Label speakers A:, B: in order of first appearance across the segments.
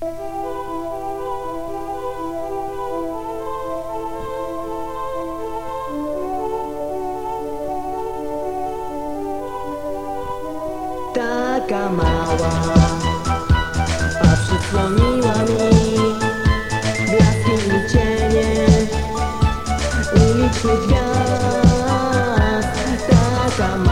A: Taka mała, a przysłoniła mi blaski i cienie ulicznych gwiazd. Taka mała,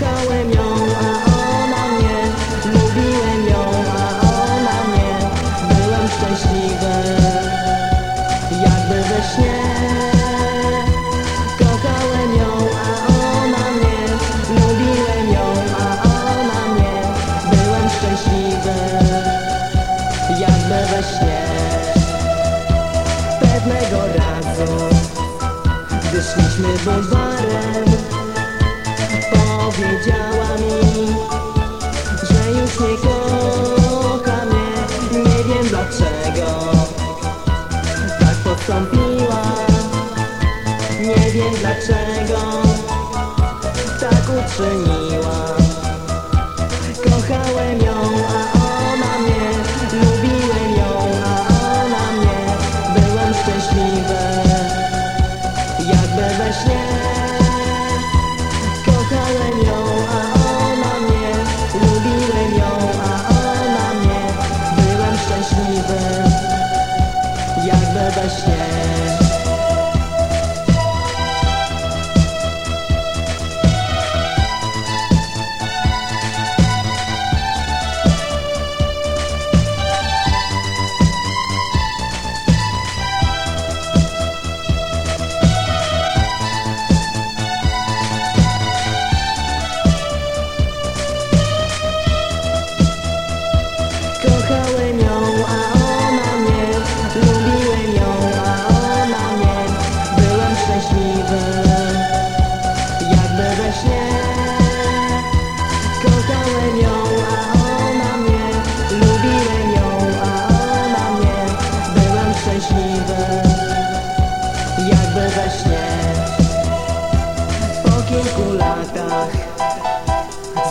A: Kochałem ją, a ona mnie Lubiłem ją, a ona mnie. Byłem szczęśliwy Jakby we śnie. Kochałem ją, a ona mnie Lubiłem ją, a ona mnie. Byłem szczęśliwy Jakby we śnie. Pewnego razu Gdy szliśmy bulwarem Nie wiem dlaczego Tak uczyniła. Kochałem ją, a ona mnie Lubiłem ją, a ona mnie. Byłem szczęśliwy Jakby we śnie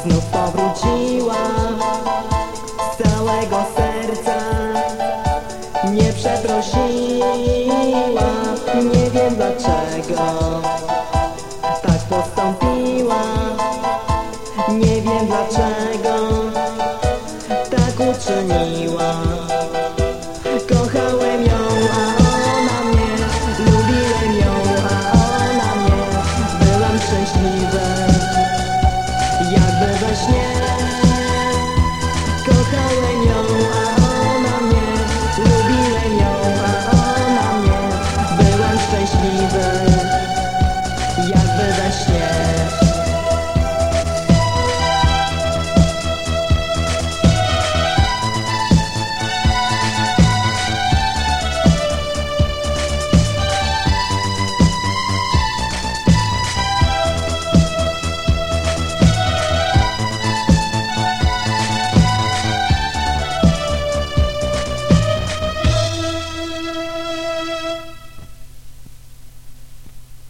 A: znów powróciła z całego serca. Nie przeprosiła nie wiem dlaczego.